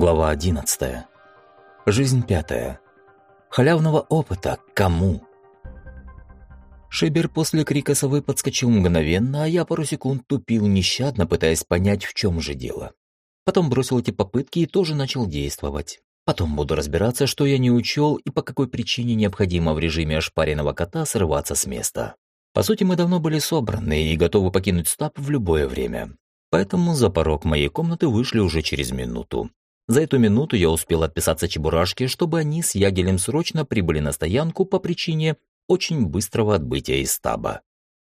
Глава 11. Жизнь пятая. Халявного опыта кому? Шибер после крика совы подскочил мгновенно, а я пару секунд тупил нещадно, пытаясь понять, в чем же дело. Потом бросил эти попытки и тоже начал действовать. Потом буду разбираться, что я не учел и по какой причине необходимо в режиме ошпаренного кота срываться с места. По сути, мы давно были собраны и готовы покинуть стаб в любое время. Поэтому за порог моей комнаты вышли уже через минуту. За эту минуту я успел отписаться Чебурашке, чтобы они с Ягелем срочно прибыли на стоянку по причине очень быстрого отбытия из стаба.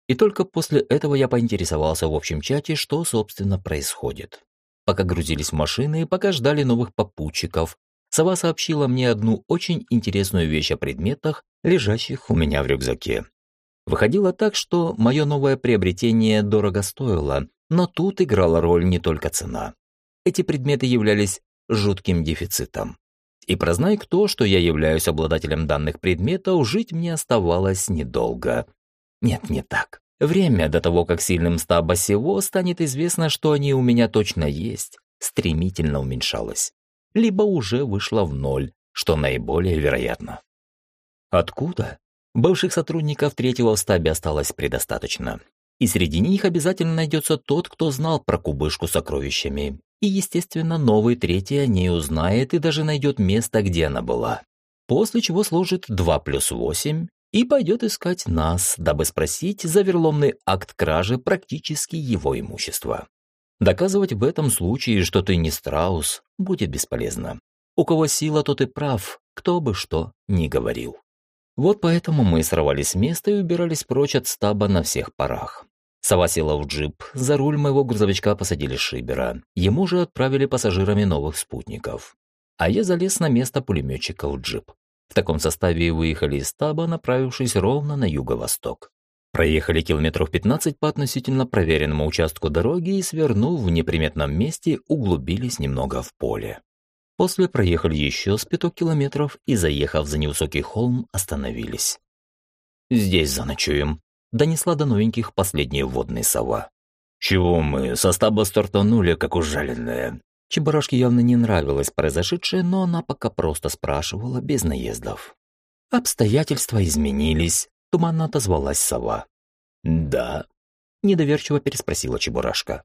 И только после этого я поинтересовался в общем чате, что, собственно, происходит. Пока грузились машины, пока ждали новых попутчиков, сова сообщила мне одну очень интересную вещь о предметах, лежащих у меня в рюкзаке. Выходило так, что мое новое приобретение дорого стоило, но тут играла роль не только цена. Эти предметы являлись жутким дефицитом. И прознай кто, что я являюсь обладателем данных предметов, жить мне оставалось недолго. Нет, не так. Время до того, как сильным стаба сего станет известно, что они у меня точно есть, стремительно уменьшалось. Либо уже вышло в ноль, что наиболее вероятно. Откуда? Бывших сотрудников третьего в стабе осталось предостаточно. И среди них обязательно найдется тот, кто знал про кубышку с сокровищами. И, естественно, новый третий о ней узнает и даже найдет место, где она была. После чего сложит 2 плюс 8 и пойдет искать нас, дабы спросить за верломный акт кражи практически его имущества. Доказывать в этом случае, что ты не страус, будет бесполезно. У кого сила, тот и прав, кто бы что ни говорил. Вот поэтому мы сорвались с места и убирались прочь от стаба на всех парах. Сова села в джип, за руль моего грузовичка посадили Шибера. Ему же отправили пассажирами новых спутников. А я залез на место пулеметчика в джип. В таком составе выехали из стаба, направившись ровно на юго-восток. Проехали километров 15 по относительно проверенному участку дороги и, свернув в неприметном месте, углубились немного в поле. После проехали еще с пяток километров и, заехав за невысокий холм, остановились. «Здесь заночуем», — донесла до новеньких последняя водная сова. «Чего мы, со стаба стартанули, как ужаленные?» Чебарашке явно не нравилось произошедшее, но она пока просто спрашивала без наездов. «Обстоятельства изменились», — туманно отозвалась сова. «Да», — недоверчиво переспросила Чебурашка.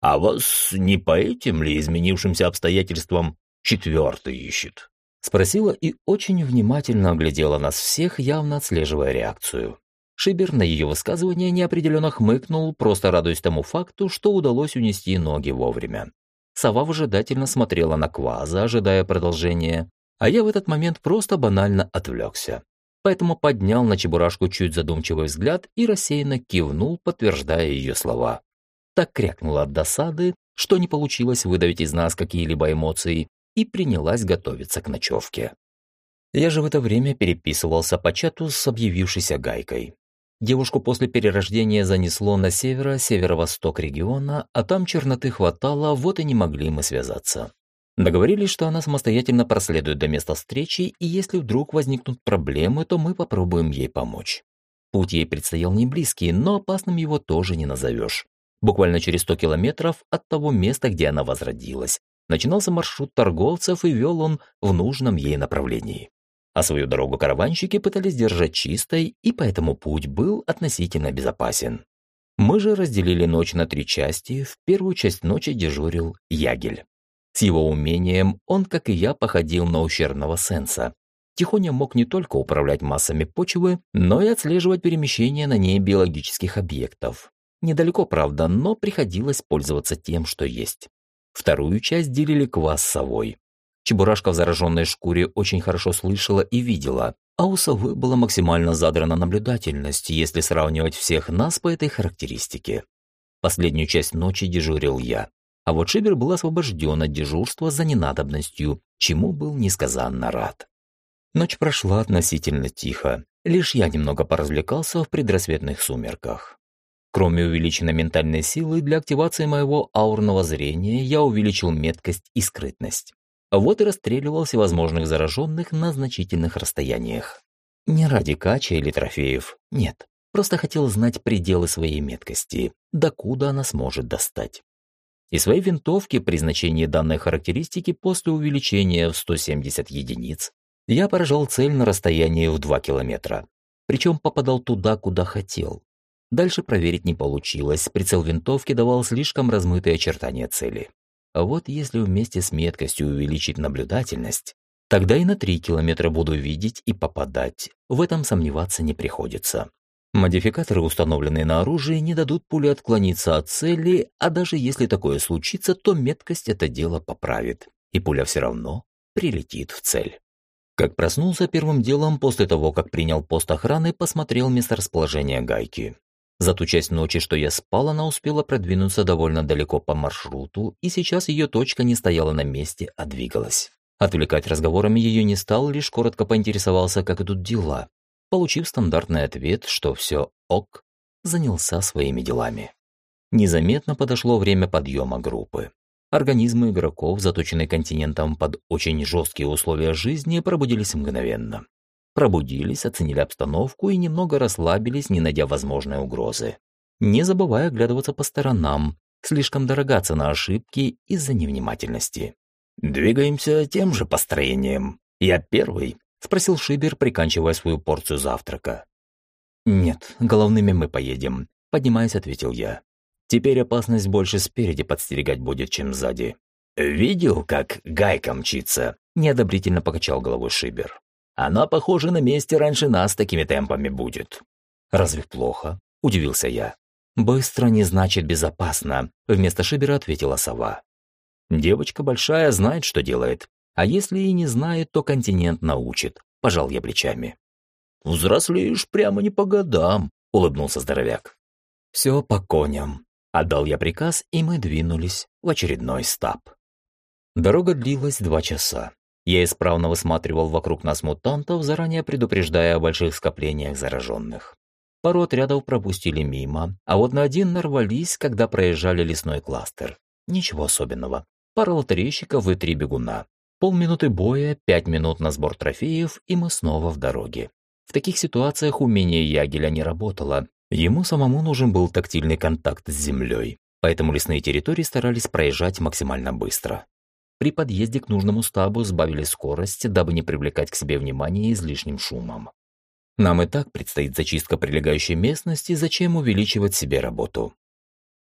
«А вас не по этим ли изменившимся обстоятельствам четвертый ищет?» Спросила и очень внимательно оглядела нас всех, явно отслеживая реакцию. Шибер на ее высказывание неопределенно хмыкнул, просто радуясь тому факту, что удалось унести ноги вовремя. Сова выжидательно смотрела на Кваза, ожидая продолжения, а я в этот момент просто банально отвлекся. Поэтому поднял на Чебурашку чуть задумчивый взгляд и рассеянно кивнул, подтверждая ее слова. Так крякнула от досады, что не получилось выдавить из нас какие-либо эмоции, и принялась готовиться к ночевке. Я же в это время переписывался по чату с объявившейся Гайкой. Девушку после перерождения занесло на северо-северо-восток региона, а там черноты хватало, вот и не могли мы связаться. Договорились, что она самостоятельно проследует до места встречи, и если вдруг возникнут проблемы, то мы попробуем ей помочь. Путь ей предстоял не близкий, но опасным его тоже не назовешь. Буквально через 100 километров от того места, где она возродилась, начинался маршрут торговцев и вел он в нужном ей направлении. А свою дорогу караванщики пытались держать чистой, и поэтому путь был относительно безопасен. Мы же разделили ночь на три части, в первую часть ночи дежурил Ягель. С его умением он, как и я, походил на ущербного сенса. Тихоня мог не только управлять массами почвы, но и отслеживать перемещение на ней биологических объектов. Недалеко, правда, но приходилось пользоваться тем, что есть. Вторую часть делили квас совой. Чебурашка в зараженной шкуре очень хорошо слышала и видела, а у совы была максимально задрана наблюдательность, если сравнивать всех нас по этой характеристике. Последнюю часть ночи дежурил я, а вот Шибер был освобожден от дежурства за ненадобностью, чему был несказанно рад. Ночь прошла относительно тихо, лишь я немного поразвлекался в предрассветных сумерках. Кроме увеличенной ментальной силы, для активации моего аурного зрения я увеличил меткость и скрытность. Вот и расстреливал всевозможных зараженных на значительных расстояниях. Не ради кача или трофеев, нет. Просто хотел знать пределы своей меткости, докуда она сможет достать. и своей винтовки при значении данной характеристики после увеличения в 170 единиц я поражал цель на расстоянии в 2 километра. Причем попадал туда, куда хотел. Дальше проверить не получилось, прицел винтовки давал слишком размытые очертания цели. А вот если вместе с меткостью увеличить наблюдательность, тогда и на 3 километра буду видеть и попадать. В этом сомневаться не приходится. Модификаторы, установленные на оружии, не дадут пуле отклониться от цели, а даже если такое случится, то меткость это дело поправит, и пуля все равно прилетит в цель. Как проснулся первым делом после того, как принял пост охраны, посмотрел месторасположение гайки. За ту часть ночи, что я спал, она успела продвинуться довольно далеко по маршруту, и сейчас ее точка не стояла на месте, а двигалась. Отвлекать разговорами ее не стал, лишь коротко поинтересовался, как идут дела. Получив стандартный ответ, что все ок, занялся своими делами. Незаметно подошло время подъема группы. Организмы игроков, заточенные континентом под очень жесткие условия жизни, пробудились мгновенно. Пробудились, оценили обстановку и немного расслабились, не найдя возможной угрозы. Не забывая оглядываться по сторонам, слишком дорога цена ошибки из-за невнимательности. «Двигаемся тем же построением. Я первый», — спросил Шибер, приканчивая свою порцию завтрака. «Нет, головными мы поедем», — поднимаясь, ответил я. Теперь опасность больше спереди подстерегать будет, чем сзади. «Видел, как гайка мчится?» – неодобрительно покачал головой Шибер. «Она, похоже, на месте раньше нас такими темпами будет». «Разве плохо?» – удивился я. «Быстро не значит безопасно», – вместо Шибера ответила сова. «Девочка большая знает, что делает. А если и не знает, то континент научит», – пожал я плечами. «Взрослеешь прямо не по годам», – улыбнулся здоровяк. «Все по коням», Отдал я приказ, и мы двинулись в очередной стаб. Дорога длилась два часа. Я исправно высматривал вокруг нас мутантов, заранее предупреждая о больших скоплениях зараженных. Пару отрядов пропустили мимо, а вот на один нарвались, когда проезжали лесной кластер. Ничего особенного. Пара лотерейщиков и три бегуна. Полминуты боя, пять минут на сбор трофеев, и мы снова в дороге. В таких ситуациях умение Ягеля не работало, Ему самому нужен был тактильный контакт с землей, поэтому лесные территории старались проезжать максимально быстро. При подъезде к нужному стабу сбавили скорость, дабы не привлекать к себе внимание излишним шумом. Нам и так предстоит зачистка прилегающей местности, зачем увеличивать себе работу.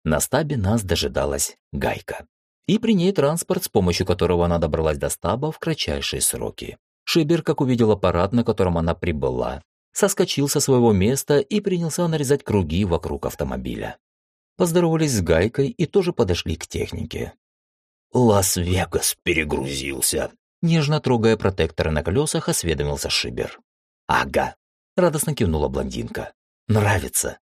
На стабе нас дожидалась гайка. И при ней транспорт, с помощью которого она добралась до стаба в кратчайшие сроки. Шибер, как увидел аппарат, на котором она прибыла, соскочил со своего места и принялся нарезать круги вокруг автомобиля. Поздоровались с Гайкой и тоже подошли к технике. «Лас-Вегас перегрузился», — нежно трогая протекторы на колесах, осведомился Шибер. «Ага», — радостно кивнула блондинка. «Нравится».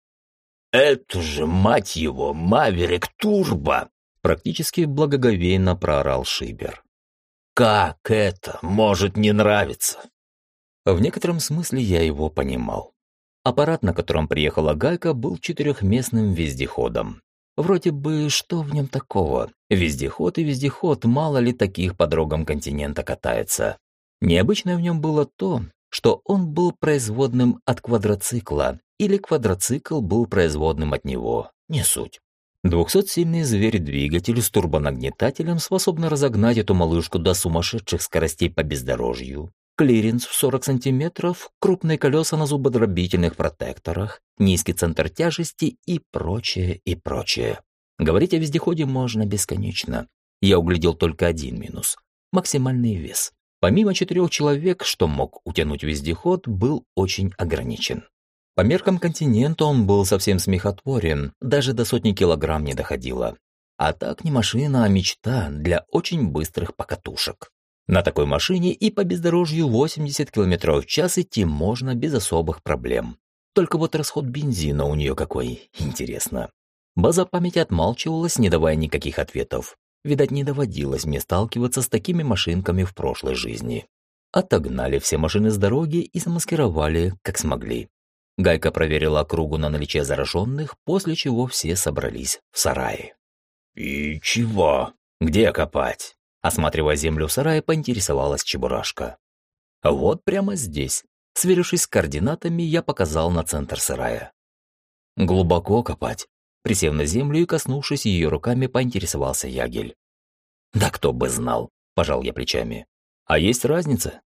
«Это же, мать его, Маверик Турбо!» Практически благоговейно проорал Шибер. «Как это может не нравиться? В некотором смысле я его понимал. Аппарат, на котором приехала Гайка, был четырехместным вездеходом. Вроде бы, что в нем такого? Вездеход и вездеход, мало ли таких по дорогам континента катается. Необычное в нем было то, что он был производным от квадроцикла, или квадроцикл был производным от него, не суть. 200-сильный зверь-двигатель с турбонагнетателем способен разогнать эту малышку до сумасшедших скоростей по бездорожью, клиренс в 40 сантиметров, крупные колеса на зубодробительных протекторах, низкий центр тяжести и прочее, и прочее. Говорить о вездеходе можно бесконечно. Я углядел только один минус – максимальный вес. Помимо четырех человек, что мог утянуть вездеход, был очень ограничен. По меркам континента он был совсем смехотворен, даже до сотни килограмм не доходило. А так не машина, а мечта для очень быстрых покатушек. На такой машине и по бездорожью 80 км в час идти можно без особых проблем. Только вот расход бензина у нее какой, интересно. База памяти отмалчивалась, не давая никаких ответов. Видать, не доводилось мне сталкиваться с такими машинками в прошлой жизни. Отогнали все машины с дороги и замаскировали, как смогли. Гайка проверила округу на наличие зараженных, после чего все собрались в сарае. «И чего? Где копать?» Осматривая землю в сарае, поинтересовалась Чебурашка. «Вот прямо здесь». Сверившись с координатами, я показал на центр сарая. «Глубоко копать?» Присев на землю и коснувшись ее руками, поинтересовался Ягель. «Да кто бы знал», – пожал я плечами. «А есть разница?»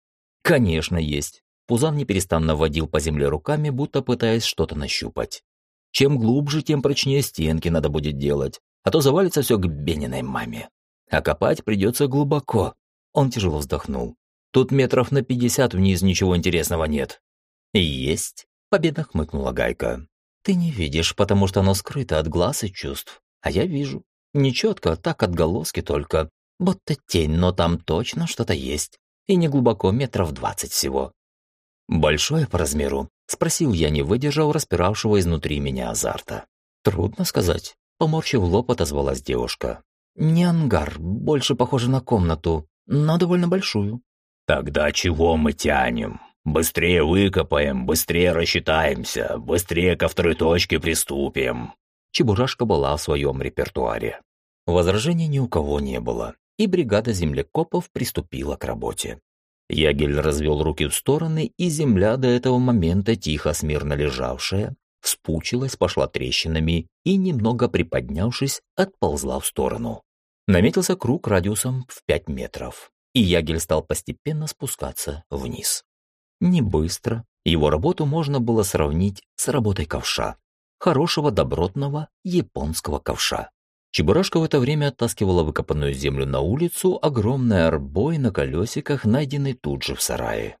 «Конечно, есть». Пузан неперестанно водил по земле руками, будто пытаясь что-то нащупать. Чем глубже, тем прочнее стенки надо будет делать, а то завалится все к Бениной маме. А копать придется глубоко. Он тяжело вздохнул. Тут метров на пятьдесят вниз ничего интересного нет. Есть, победно хмыкнула Гайка. Ты не видишь, потому что оно скрыто от глаз и чувств. А я вижу. Нечетко, так отголоски только. Будто тень, но там точно что-то есть. И не глубоко, метров двадцать всего. Большое по размеру? Спросил я, не выдержав распиравшего изнутри меня азарта. Трудно сказать. Поморщив лоб, отозвалась девушка. Не ангар, больше похоже на комнату, но довольно большую. Тогда чего мы тянем? Быстрее выкопаем, быстрее рассчитаемся, быстрее ко второй точке приступим. Чебурашка была в своем репертуаре. Возражений ни у кого не было, и бригада землекопов приступила к работе. Ягель развел руки в стороны, и земля до этого момента тихо смирно лежавшая, вспучилась, пошла трещинами и, немного приподнявшись, отползла в сторону. Наметился круг радиусом в 5 метров, и Ягель стал постепенно спускаться вниз. Не быстро, его работу можно было сравнить с работой ковша. Хорошего, добротного японского ковша. Чебурашка в это время оттаскивала выкопанную землю на улицу, огромный арбой на колесиках, найденный тут же в сарае.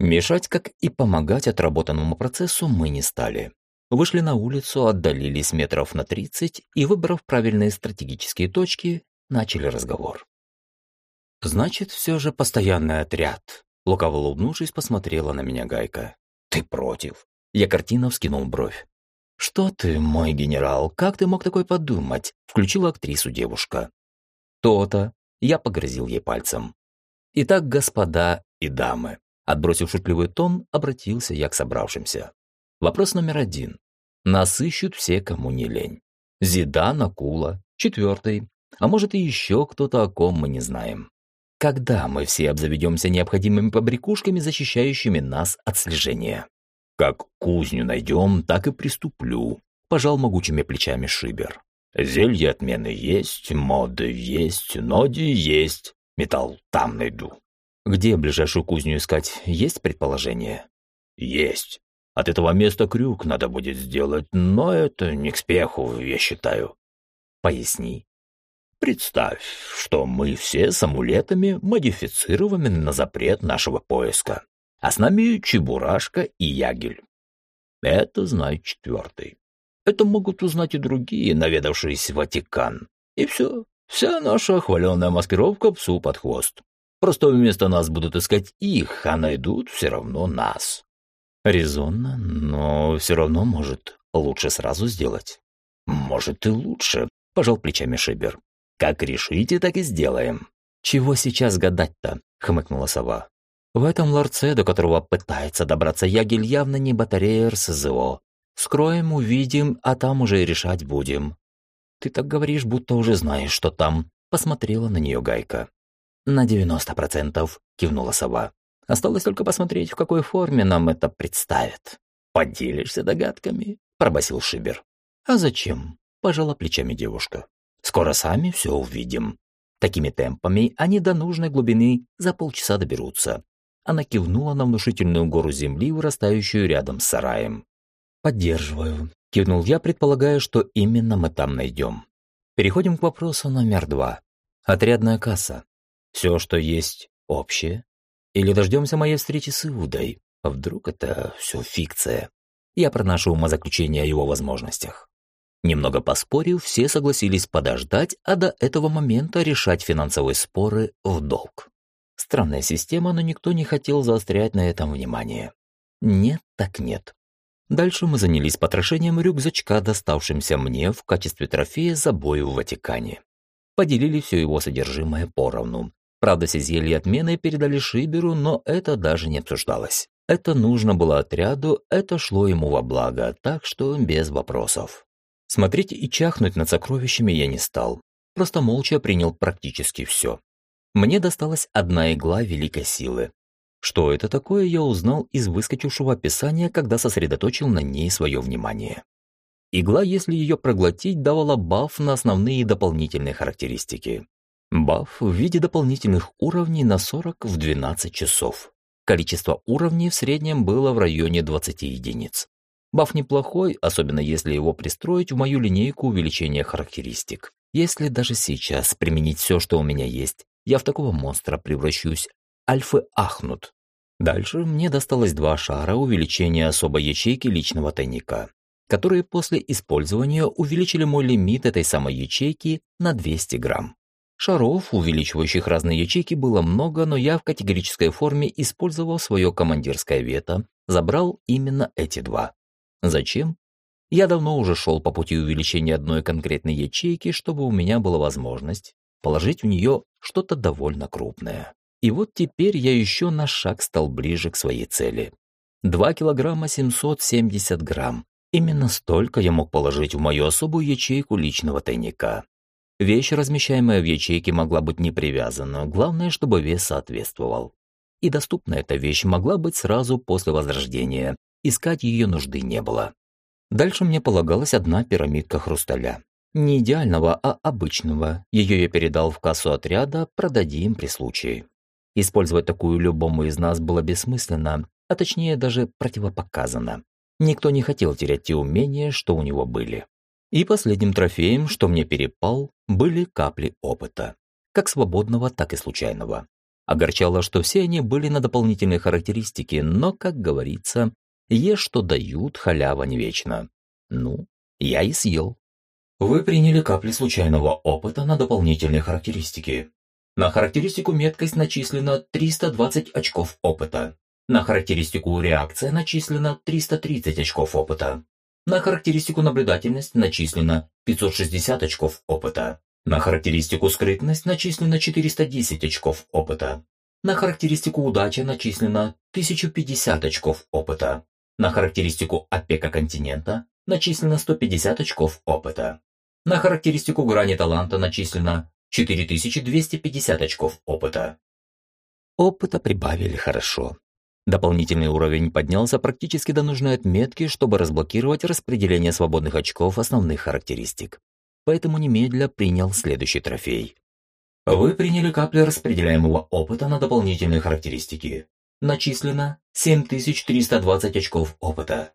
Мешать, как и помогать отработанному процессу, мы не стали. Вышли на улицу, отдалились метров на 30 и, выбрав правильные стратегические точки, начали разговор. «Значит, все же постоянный отряд», — лукаво улыбнувшись, посмотрела на меня Гайка. «Ты против?» Я картина вскинул бровь. «Что ты, мой генерал, как ты мог такой подумать?» — включила актрису девушка. «То-то», — я погрозил ей пальцем. «Итак, господа и дамы», — отбросив шутливый тон, обратился я к собравшимся. Вопрос номер один. Нас ищут все, кому не лень. Зидан, Акула, четвертый, а может и еще кто-то, о ком мы не знаем. Когда мы все обзаведемся необходимыми побрякушками, защищающими нас от слежения? Как кузню найдем, так и приступлю, пожал могучими плечами Шибер. Зелье отмены есть, моды есть, ноди есть, металл там найду. Где ближайшую кузню искать, есть предположение? Есть. От этого места крюк надо будет сделать, но это не к спеху, я считаю. Поясни. Представь, что мы все с амулетами модифицированы на запрет нашего поиска, а с нами Чебурашка и Ягель. Это знает четвертый. Это могут узнать и другие, наведавшиеся в Ватикан. И все. Вся наша хваленая маскировка псу под хвост. Просто вместо нас будут искать их, а найдут все равно нас. Резонно, но все равно, может, лучше сразу сделать. Может и лучше, пожал плечами Шибер. Как решите, так и сделаем. Чего сейчас гадать-то? хмыкнула сова. В этом ларце, до которого пытается добраться Ягель, явно не батарея РСЗО. Скроем, увидим, а там уже решать будем. Ты так говоришь, будто уже знаешь, что там. Посмотрела на нее Гайка. На девяносто процентов, кивнула сова. Осталось только посмотреть, в какой форме нам это представят. «Поделишься догадками?» – пробасил Шибер. «А зачем?» – пожала плечами девушка. «Скоро сами все увидим. Такими темпами они до нужной глубины за полчаса доберутся». Она кивнула на внушительную гору земли, вырастающую рядом с сараем. «Поддерживаю», – кивнул я, предполагая, что именно мы там найдем. Переходим к вопросу номер два. Отрядная касса. Все, что есть, общее, или дождемся моей встречи с Иудой. Вдруг это все фикция. Я проношу умозаключение о его возможностях. Немного поспорив, все согласились подождать, а до этого момента решать финансовые споры в долг. Странная система, но никто не хотел заострять на этом внимание. Нет так нет. Дальше мы занялись потрошением рюкзачка, доставшимся мне в качестве трофея за бой в Ватикане. Поделили все его содержимое поровну, Правда, все зелья отмены передали Шиберу, но это даже не обсуждалось. Это нужно было отряду, это шло ему во благо, так что без вопросов. Смотреть и чахнуть над сокровищами я не стал. Просто молча принял практически все. Мне досталась одна игла великой силы. Что это такое, я узнал из выскочившего описания, когда сосредоточил на ней свое внимание. Игла, если ее проглотить, давала баф на основные и дополнительные характеристики. Баф в виде дополнительных уровней на 40 в 12 часов. Количество уровней в среднем было в районе 20 единиц. Баф неплохой, особенно если его пристроить в мою линейку увеличения характеристик. Если даже сейчас применить все, что у меня есть, я в такого монстра превращусь. Альфы ахнут. Дальше мне досталось два шара увеличения особой ячейки личного тайника которые после использования увеличили мой лимит этой самой ячейки на 200 грамм. Шаров, увеличивающих разные ячейки, было много, но я в категорической форме использовал свое командирское вето, забрал именно эти два. Зачем? Я давно уже шел по пути увеличения одной конкретной ячейки, чтобы у меня была возможность положить в нее что-то довольно крупное. И вот теперь я еще на шаг стал ближе к своей цели. 2 килограмма 770 грамм. Именно столько я мог положить в мою особую ячейку личного тайника. Вещь, размещаемая в ячейке, могла быть не привязана, главное, чтобы вес соответствовал. И доступна эта вещь могла быть сразу после возрождения, искать ее нужды не было. Дальше мне полагалась одна пирамидка хрусталя. Не идеального, а обычного. Ее я передал в кассу отряда, продадим при случае. Использовать такую любому из нас было бессмысленно, а точнее даже противопоказано. Никто не хотел терять те умения, что у него были. И последним трофеем, что мне перепал, были капли опыта. Как свободного, так и случайного. Огорчало, что все они были на дополнительные характеристики, но, как говорится, ешь, что дают, халява не вечна. Ну, я и съел. Вы приняли капли случайного опыта на дополнительные характеристики. На характеристику меткость начислено 320 очков опыта. На характеристику реакция начислено 330 очков опыта. На характеристику наблюдательность начислено 560 очков опыта. На характеристику скрытность начислено 410 очков опыта. На характеристику удача начислено 1050 очков опыта. На характеристику опека континента начислено 150 очков опыта. На характеристику грани таланта начислено 4250 очков опыта. Опыта прибавили хорошо. Дополнительный уровень поднялся практически до нужной отметки, чтобы разблокировать распределение свободных очков основных характеристик. Поэтому немедля принял следующий трофей. Вы приняли капли распределяемого опыта на дополнительные характеристики. Начислено 7320 очков опыта.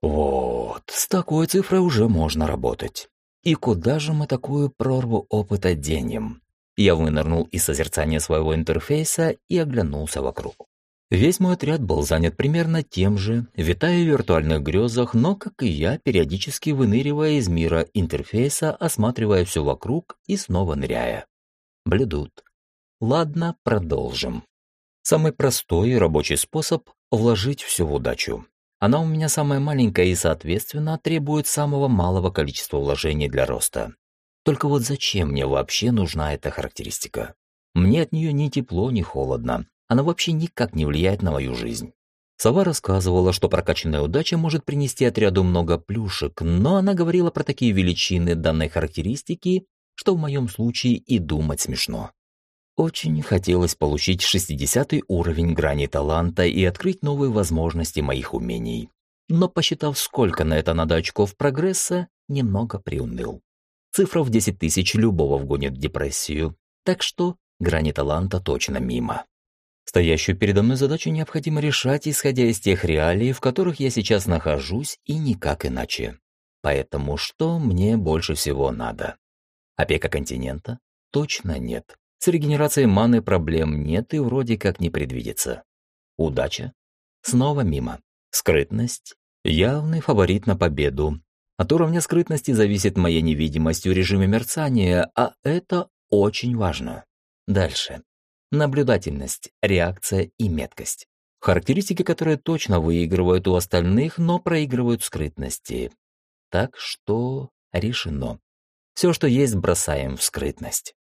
Вот, с такой цифрой уже можно работать. И куда же мы такую прорву опыта денем? Я вынырнул из созерцания своего интерфейса и оглянулся вокруг. Весь мой отряд был занят примерно тем же, витая в виртуальных грезах, но, как и я, периодически выныривая из мира интерфейса, осматривая все вокруг и снова ныряя. Бледут. Ладно, продолжим. Самый простой и рабочий способ – вложить все в удачу. Она у меня самая маленькая и, соответственно, требует самого малого количества вложений для роста. Только вот зачем мне вообще нужна эта характеристика? Мне от нее ни тепло, ни холодно она вообще никак не влияет на мою жизнь. Сова рассказывала, что прокачанная удача может принести отряду много плюшек, но она говорила про такие величины данной характеристики, что в моем случае и думать смешно. Очень хотелось получить 60 уровень грани таланта и открыть новые возможности моих умений. Но посчитав, сколько на это надо очков прогресса, немного приуныл. Цифра в 10 тысяч любого вгонит в депрессию, так что грани таланта точно мимо. Стоящую передо мной задачу необходимо решать, исходя из тех реалий, в которых я сейчас нахожусь, и никак иначе. Поэтому что мне больше всего надо? Опека континента? Точно нет. С регенерацией маны проблем нет и вроде как не предвидится. Удача? Снова мимо. Скрытность? Явный фаворит на победу. От уровня скрытности зависит моя невидимость в режиме мерцания, а это очень важно. Дальше наблюдательность, реакция и меткость. Характеристики, которые точно выигрывают у остальных, но проигрывают скрытности. Так что решено. Все, что есть, бросаем в скрытность.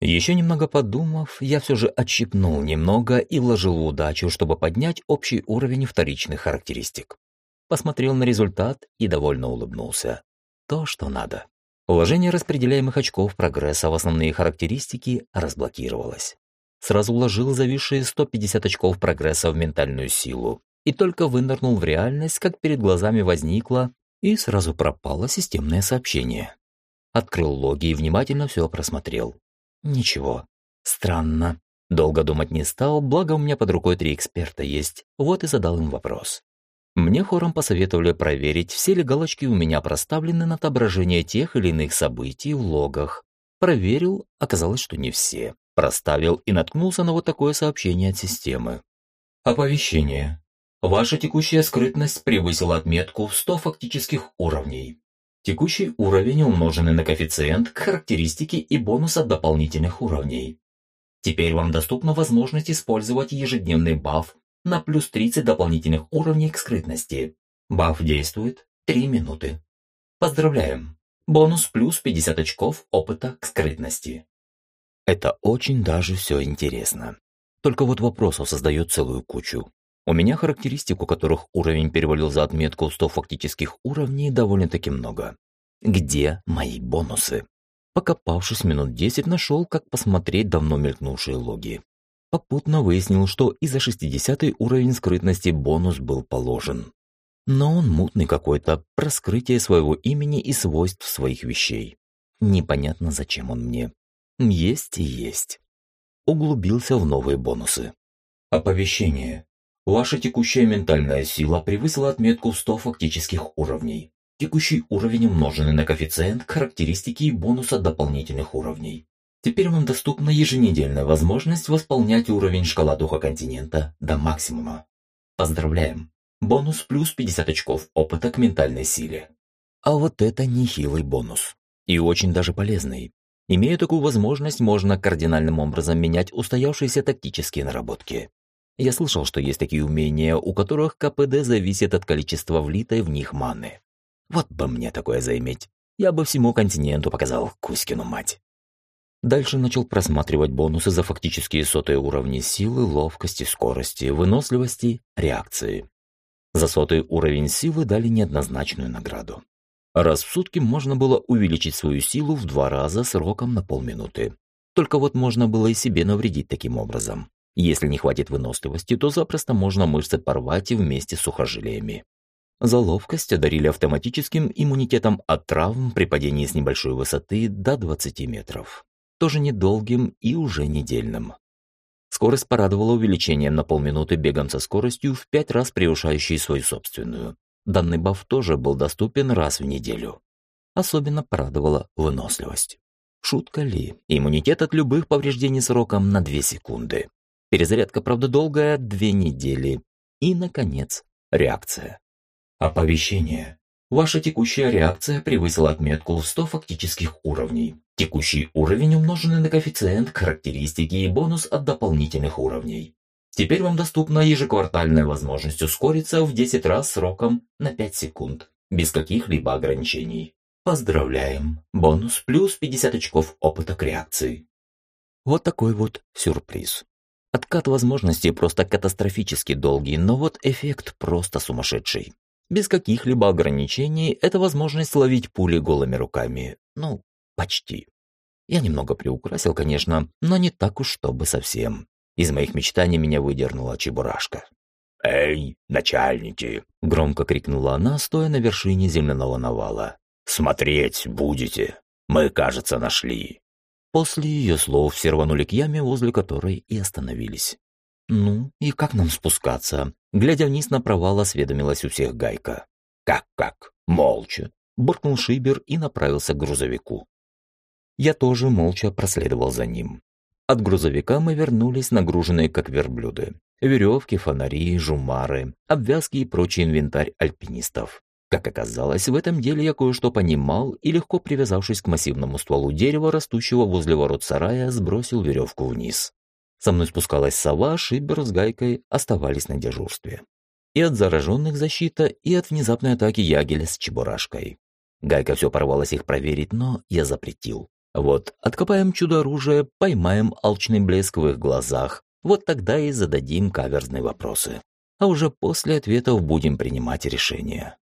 Еще немного подумав, я все же отщипнул немного и вложил удачу, чтобы поднять общий уровень вторичных характеристик. Посмотрел на результат и довольно улыбнулся. То, что надо. Вложение распределяемых очков прогресса в основные характеристики разблокировалось сразу вложил зависшие 150 очков прогресса в ментальную силу и только вынырнул в реальность, как перед глазами возникла И сразу пропало системное сообщение. Открыл логи и внимательно все просмотрел. Ничего. Странно. Долго думать не стал, благо у меня под рукой три эксперта есть, вот и задал им вопрос. Мне хором посоветовали проверить, все ли галочки у меня проставлены на отображение тех или иных событий в логах. Проверил, оказалось, что не все. Проставил и наткнулся на вот такое сообщение от системы. Оповещение. Ваша текущая скрытность превысила отметку в 100 фактических уровней. Текущий уровень умноженный на коэффициент к характеристике и бонус от дополнительных уровней. Теперь вам доступна возможность использовать ежедневный баф на плюс 30 дополнительных уровней к скрытности. Баф действует 3 минуты. Поздравляем! Бонус плюс 50 очков опыта к скрытности. Это очень даже все интересно. Только вот вопросов создает целую кучу. У меня характеристик, у которых уровень перевалил за отметку 100 фактических уровней, довольно-таки много. Где мои бонусы? Покопавшись минут 10, нашел, как посмотреть давно мелькнувшие логи. Попутно выяснил, что и за 60 уровень скрытности бонус был положен. Но он мутный какой-то, про скрытие своего имени и свойств своих вещей. Непонятно, зачем он мне. Есть и есть. Углубился в новые бонусы. Оповещение. Ваша текущая ментальная сила превысила отметку 100 фактических уровней. Текущий уровень умноженный на коэффициент характеристики и бонуса дополнительных уровней. Теперь вам доступна еженедельная возможность восполнять уровень шкала духа континента до максимума. Поздравляем! Бонус плюс 50 очков опыта к ментальной силе. А вот это нехилый бонус. И очень даже полезный. Имея такую возможность, можно кардинальным образом менять устоявшиеся тактические наработки. Я слышал, что есть такие умения, у которых КПД зависит от количества влитой в них маны. Вот бы мне такое заиметь. Я бы всему континенту показал Кузькину мать. Дальше начал просматривать бонусы за фактические сотые уровни силы, ловкости, скорости, выносливости, реакции. За сотый уровень силы дали неоднозначную награду. Раз в сутки можно было увеличить свою силу в два раза сроком на полминуты. Только вот можно было и себе навредить таким образом. Если не хватит выносливости, то запросто можно мышцы порвать и вместе с сухожилиями. За ловкость одарили автоматическим иммунитетом от травм при падении с небольшой высоты до 20 метров тоже недолгим и уже недельным. Скорость порадовала увеличением на полминуты бегом со скоростью в пять раз превышающей свою собственную. Данный баф тоже был доступен раз в неделю. Особенно порадовала выносливость. Шутка ли? Иммунитет от любых повреждений сроком на 2 секунды. Перезарядка, правда, долгая, 2 недели. И, наконец, реакция. Оповещение. Ваша текущая реакция превысила отметку в 100 фактических уровней. Текущий уровень умноженный на коэффициент, характеристики и бонус от дополнительных уровней. Теперь вам доступна ежеквартальная возможность ускориться в 10 раз сроком на 5 секунд, без каких-либо ограничений. Поздравляем! Бонус плюс 50 очков опыта к реакции. Вот такой вот сюрприз. Откат возможностей просто катастрофически долгий, но вот эффект просто сумасшедший. Без каких-либо ограничений это возможность ловить пули голыми руками. Ну, почти. Я немного приукрасил, конечно, но не так уж, чтобы совсем. Из моих мечтаний меня выдернула чебурашка. «Эй, начальники!» — громко крикнула она, стоя на вершине земляного навала. «Смотреть будете? Мы, кажется, нашли». После ее слов все рванули к яме, возле которой и остановились. «Ну, и как нам спускаться?» Глядя вниз на провал, осведомилась у всех Гайка. «Как-как? Молча!» Буркнул Шибер и направился к грузовику. Я тоже молча проследовал за ним. От грузовика мы вернулись, нагруженные как верблюды. Веревки, фонари, жумары, обвязки и прочий инвентарь альпинистов. Как оказалось, в этом деле я кое-что понимал и, легко привязавшись к массивному стволу дерева, растущего возле ворот сарая, сбросил веревку вниз. Со мной спускалась сова, шибер с гайкой оставались на дежурстве. И от зараженных защита, и от внезапной атаки ягеля с чебурашкой. Гайка все порвалась их проверить, но я запретил. Вот, откопаем чудо-оружие, поймаем алчный блеск в их глазах. Вот тогда и зададим каверзные вопросы. А уже после ответов будем принимать решения.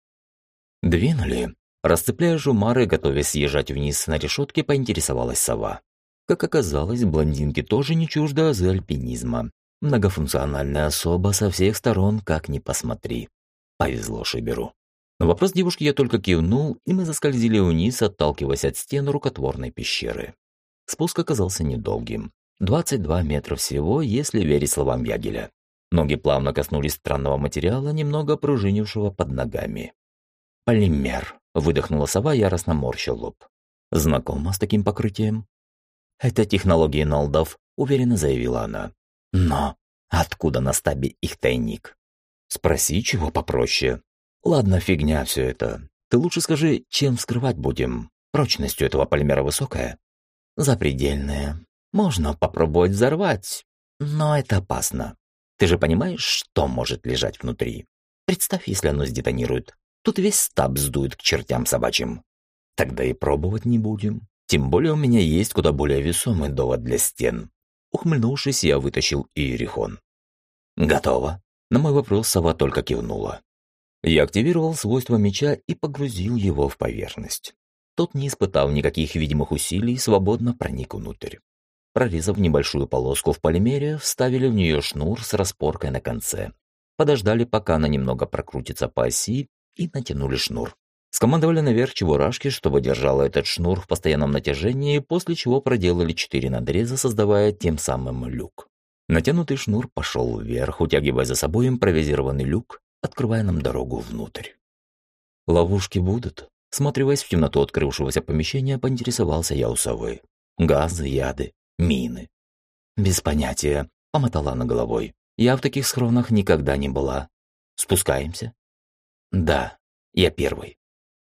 Двинули. Расцепляя жумары, готовясь съезжать вниз на решетке, поинтересовалась сова. Как оказалось, блондинки тоже не чужды азы альпинизма. Многофункциональная особа со всех сторон, как ни посмотри. Повезло Шиберу. На вопрос девушки я только кивнул, и мы заскользили вниз, отталкиваясь от стен рукотворной пещеры. Спуск оказался недолгим. 22 метра всего, если верить словам Ягеля. Ноги плавно коснулись странного материала, немного пружинившего под ногами. «Полимер», — выдохнула сова, яростно морща лоб. «Знакома с таким покрытием?» «Это технологии Нолдов», — уверенно заявила она. «Но откуда на стабе их тайник?» «Спроси, чего попроще». «Ладно, фигня все это. Ты лучше скажи, чем вскрывать будем? Прочностью этого полимера высокая?» «Запредельная. Можно попробовать взорвать, но это опасно. Ты же понимаешь, что может лежать внутри? Представь, если оно сдетонирует. Тут весь стаб сдует к чертям собачьим. Тогда и пробовать не будем. Тем более у меня есть куда более весомый довод для стен. Ухмыльнувшись, я вытащил Иерихон. «Готово». На мой вопрос сова только кивнула. Я активировал свойства меча и погрузил его в поверхность. Тот, не испытав никаких видимых усилий, свободно проник внутрь. Прорезав небольшую полоску в полимере, вставили в нее шнур с распоркой на конце. Подождали, пока она немного прокрутится по оси, и натянули шнур. Скомандовали наверх чебурашки, чтобы держала этот шнур в постоянном натяжении, после чего проделали четыре надреза, создавая тем самым люк. Натянутый шнур пошел вверх, утягивая за собой импровизированный люк, открывая нам дорогу внутрь. «Ловушки будут?» Сматриваясь в темноту открывшегося помещения, поинтересовался я у совы. «Газы, яды, мины. Без понятия, помотала на головой. Я в таких схронах никогда не была. Спускаемся? Да, я первый.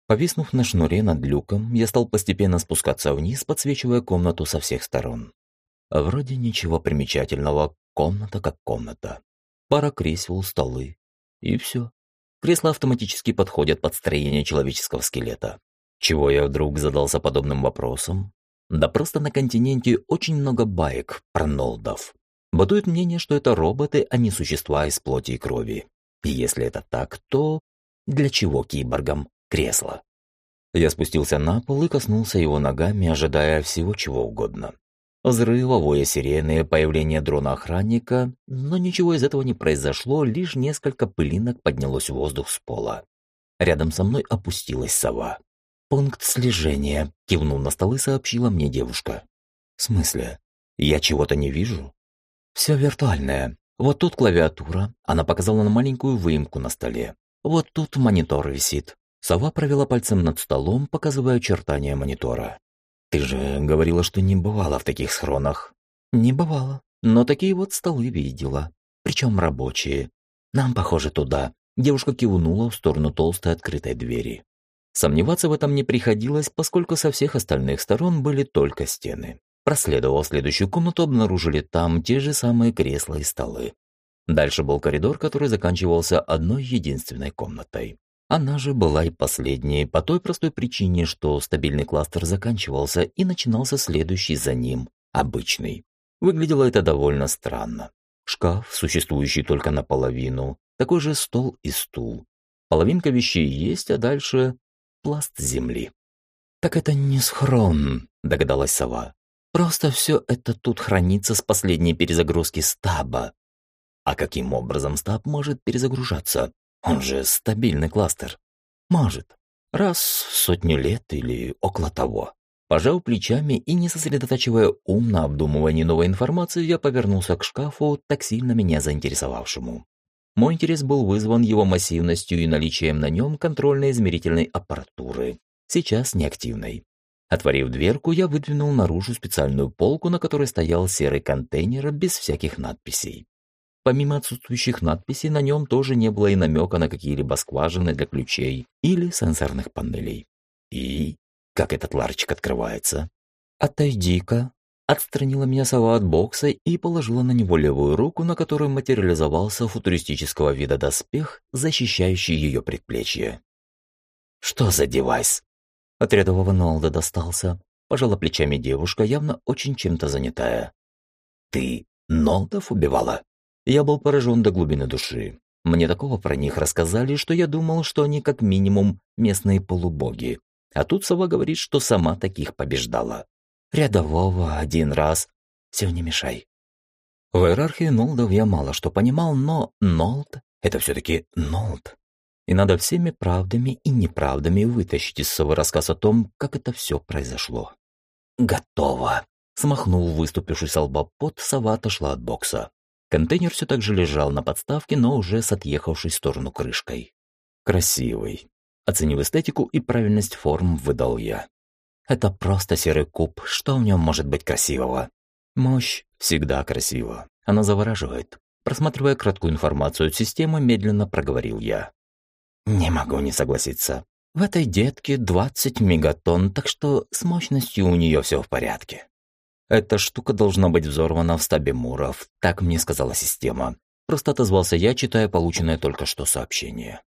Повиснув на шнуре над люком, я стал постепенно спускаться вниз, подсвечивая комнату со всех сторон. Вроде ничего примечательного, комната как комната. Пара кресел, столы. И все. Кресла автоматически подходят под строение человеческого скелета. Чего я вдруг задался подобным вопросом? Да просто на континенте очень много баек про нолдов. Бытует мнение, что это роботы, а не существа из плоти и крови. И если это так, то для чего киборгам кресло? Я спустился на пол и коснулся его ногами, ожидая всего чего угодно. Взрыва, воя сирены, появление дрона-охранника, но ничего из этого не произошло, лишь несколько пылинок поднялось в воздух с пола. Рядом со мной опустилась сова. «Пункт слежения», — кивнул на столы, сообщила мне девушка. «В смысле? Я чего-то не вижу?» «Все виртуальное. Вот тут клавиатура». Она показала на маленькую выемку на столе. «Вот тут монитор висит». Сова провела пальцем над столом, показывая очертания монитора. «Ты же говорила, что не бывала в таких схронах». «Не бывала, но такие вот столы видела. Причем рабочие. Нам, похоже, туда». Девушка кивнула в сторону толстой открытой двери. Сомневаться в этом не приходилось, поскольку со всех остальных сторон были только стены. Проследовав следующую комнату, обнаружили там те же самые кресла и столы. Дальше был коридор, который заканчивался одной единственной комнатой. Она же была и последней, по той простой причине, что стабильный кластер заканчивался и начинался следующий за ним, обычный. Выглядело это довольно странно. Шкаф, существующий только наполовину, такой же стол и стул. Половинка вещей есть, а дальше пласт земли. «Так это не схрон», — догадалась сова. «Просто все это тут хранится с последней перезагрузки стаба». «А каким образом стаб может перезагружаться? Он же стабильный кластер». «Может. Раз в сотню лет или около того». Пожав плечами и не сосредотачивая ум на обдумывании новой информации, я повернулся к шкафу, так сильно меня заинтересовавшему. Мой интерес был вызван его массивностью и наличием на нем контрольно-измерительной аппаратуры, сейчас неактивной. Отворив дверку, я выдвинул наружу специальную полку, на которой стоял серый контейнер без всяких надписей. Помимо отсутствующих надписей, на нем тоже не было и намека на какие-либо скважины для ключей или сенсорных панелей. И как этот ларчик открывается? «Отойди-ка», отстранила меня сова от бокса и положила на него левую руку, на которой материализовался футуристического вида доспех, защищающий ее предплечье. «Что за девайс?» От рядового Нолда достался. Пожала плечами девушка, явно очень чем-то занятая. «Ты Нолдов убивала?» Я был поражен до глубины души. Мне такого про них рассказали, что я думал, что они как минимум местные полубоги. А тут сова говорит, что сама таких побеждала рядового один раз. Все, не мешай. В иерархии Нолдов я мало что понимал, но Нолд — это все-таки Нолд. И надо всеми правдами и неправдами вытащить из совы рассказ о том, как это все произошло. «Готово!» Смахнув выступивший с лба пот, сова отошла от бокса. Контейнер все так же лежал на подставке, но уже с отъехавшей сторону крышкой. Красивый. Оценив эстетику и правильность форм, выдал я. Это просто серый куб, что в нем может быть красивого? Мощь всегда красива. Она завораживает. Просматривая краткую информацию от системы, медленно проговорил я. Не могу не согласиться. В этой детке 20 мегатонн, так что с мощностью у нее все в порядке. Эта штука должна быть взорвана в стабе Муров, так мне сказала система. Просто отозвался я, читая полученное только что сообщение.